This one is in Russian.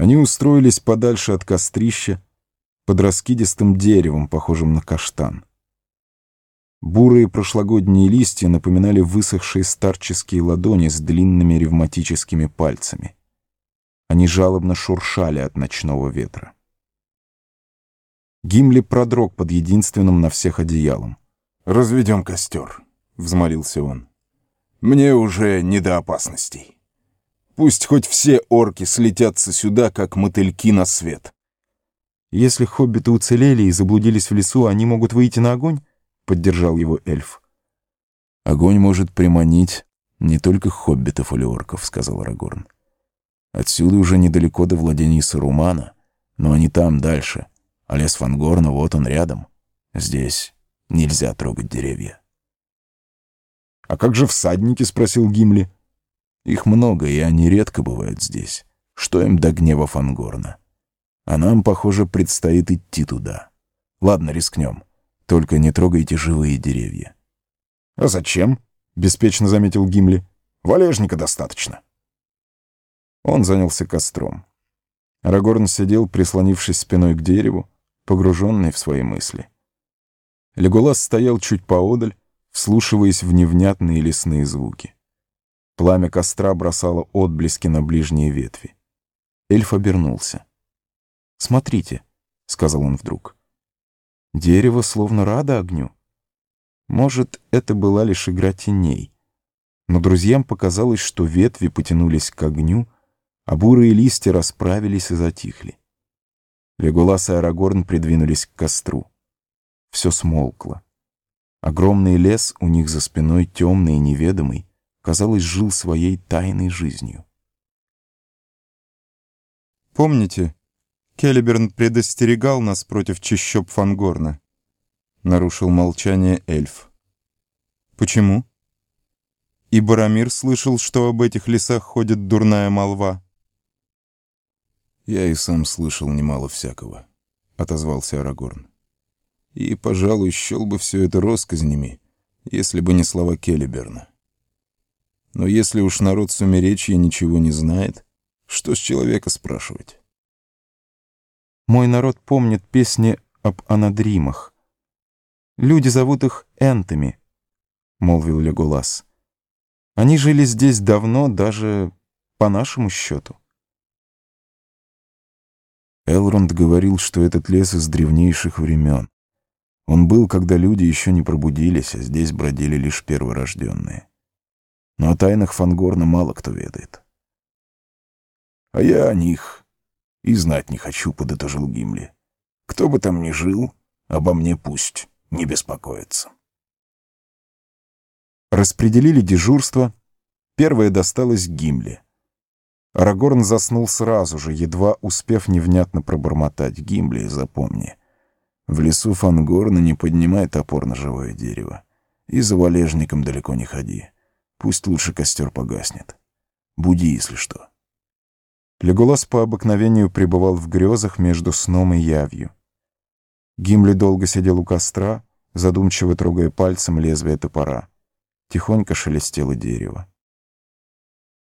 Они устроились подальше от кострища, под раскидистым деревом, похожим на каштан. Бурые прошлогодние листья напоминали высохшие старческие ладони с длинными ревматическими пальцами. Они жалобно шуршали от ночного ветра. Гимли продрог под единственным на всех одеялом. «Разведем костер», — взмолился он. «Мне уже не до опасностей. Пусть хоть все орки слетятся сюда, как мотыльки на свет». «Если хоббиты уцелели и заблудились в лесу, они могут выйти на огонь?» — поддержал его эльф. «Огонь может приманить не только хоббитов или орков», — сказал Арагорн. «Отсюда уже недалеко до владений Сарумана, но они там, дальше, а лес Фангорна вот он рядом. Здесь нельзя трогать деревья. «А как же всадники?» — спросил Гимли. «Их много, и они редко бывают здесь. Что им до гнева Фангорна? А нам, похоже, предстоит идти туда. Ладно, рискнем. Только не трогайте живые деревья». «А зачем?» — беспечно заметил Гимли. «Валежника достаточно». Он занялся костром. Арагорн сидел, прислонившись спиной к дереву, погруженный в свои мысли. Леголас стоял чуть поодаль, вслушиваясь в невнятные лесные звуки. Пламя костра бросало отблески на ближние ветви. Эльф обернулся. «Смотрите», — сказал он вдруг. «Дерево словно радо огню. Может, это была лишь игра теней. Но друзьям показалось, что ветви потянулись к огню, а бурые листья расправились и затихли. Леголас и Арагорн придвинулись к костру. Все смолкло. Огромный лес у них за спиной, темный и неведомый, казалось, жил своей тайной жизнью. «Помните, Келлиберн предостерегал нас против чащоб Фангорна?» — нарушил молчание эльф. «Почему?» «И Барамир слышал, что об этих лесах ходит дурная молва». «Я и сам слышал немало всякого», — отозвался Арагорн. «И, пожалуй, счел бы все это россказнями, если бы не слова Келлиберна. Но если уж народ сумеречья ничего не знает, что с человека спрашивать?» «Мой народ помнит песни об анадримах. Люди зовут их энтами», — молвил Леголас. «Они жили здесь давно, даже по нашему счету». Элронд говорил, что этот лес из древнейших времен. Он был, когда люди еще не пробудились, а здесь бродили лишь перворожденные. Но о тайнах Фангорна мало кто ведает. «А я о них и знать не хочу», — подытожил Гимли. «Кто бы там ни жил, обо мне пусть не беспокоится». Распределили дежурство. Первое досталось Гимли. Арагорн заснул сразу же, едва успев невнятно пробормотать. «Гимли, запомни, в лесу Фангорна не поднимай топор на живое дерево. И за валежником далеко не ходи. Пусть лучше костер погаснет. Буди, если что». Леголас по обыкновению пребывал в грезах между сном и явью. Гимли долго сидел у костра, задумчиво трогая пальцем лезвие топора. Тихонько шелестело дерево.